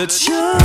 the you